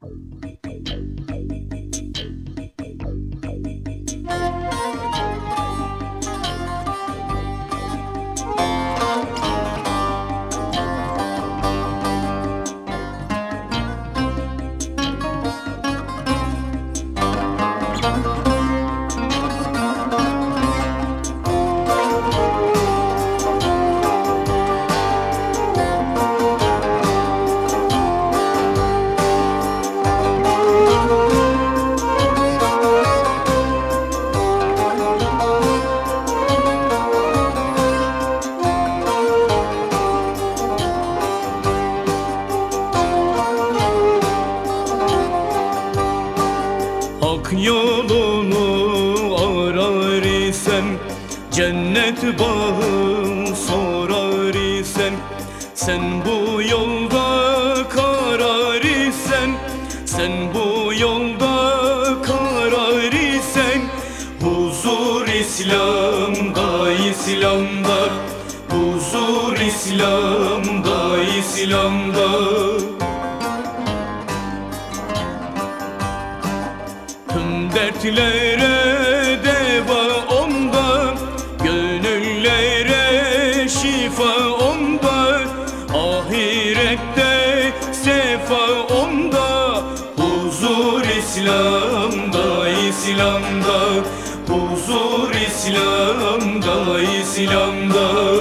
Bye. Hak yolunu arar isem Cennet bağın sorar isem. Sen bu yolda karar isen Sen bu yolda karar isen Huzur İslam'da İslam'da Huzur İslam'da İslam'da dertlere deva onda Gönüllere şifa onda Ahirette sefa onda Huzur İslam'da İslam'da Huzur İslam'da İslam'da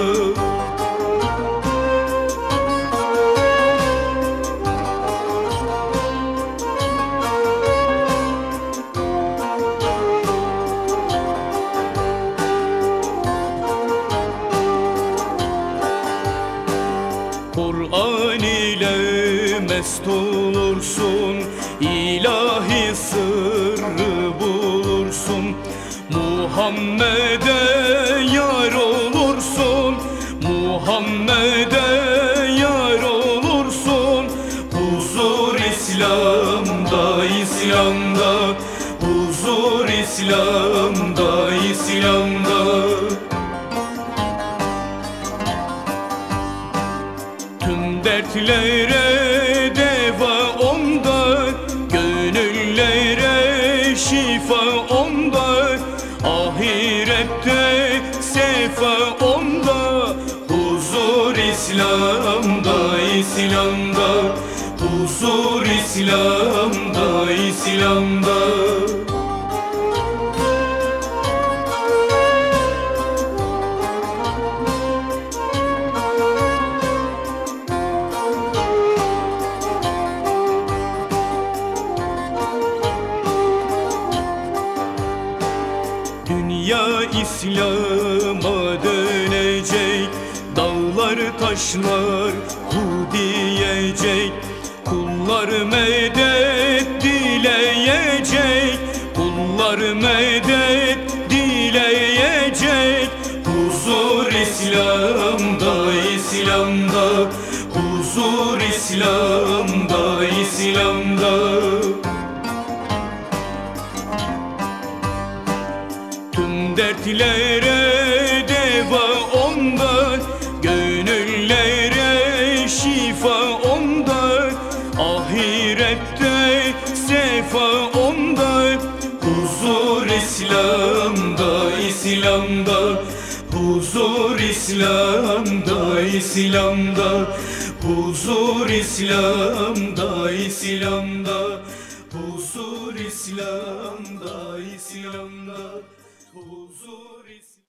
mest olursun ilahi sırrı bulursun. Muhammed'e yar olursun Muhammed'e yar olursun. Huzur İslam'da İslam'da Huzur İslam'da İslam'da. Tüm dertlere şifa onda Ahirette sefa onda Huzur İslam'da İslam'da. Huzur İslam'da İslam'da Dünya İslam'a dönecek. Dağlar taşlar hu diyecek. Kullar medet dileyecek. Kullar medet dileyecek. Huzur İslam'da İslam'da. Huzur İslam'da İslam'da Tüm dertlere deva onda Gönüllere şifa onda Ahirette sefa onda Huzur İslam'da İslam'da. Huzur İslam'da İslam'da. Huzur İslam'da İslam'da. Huzur İslam'da İslam'da Huzur İslam'da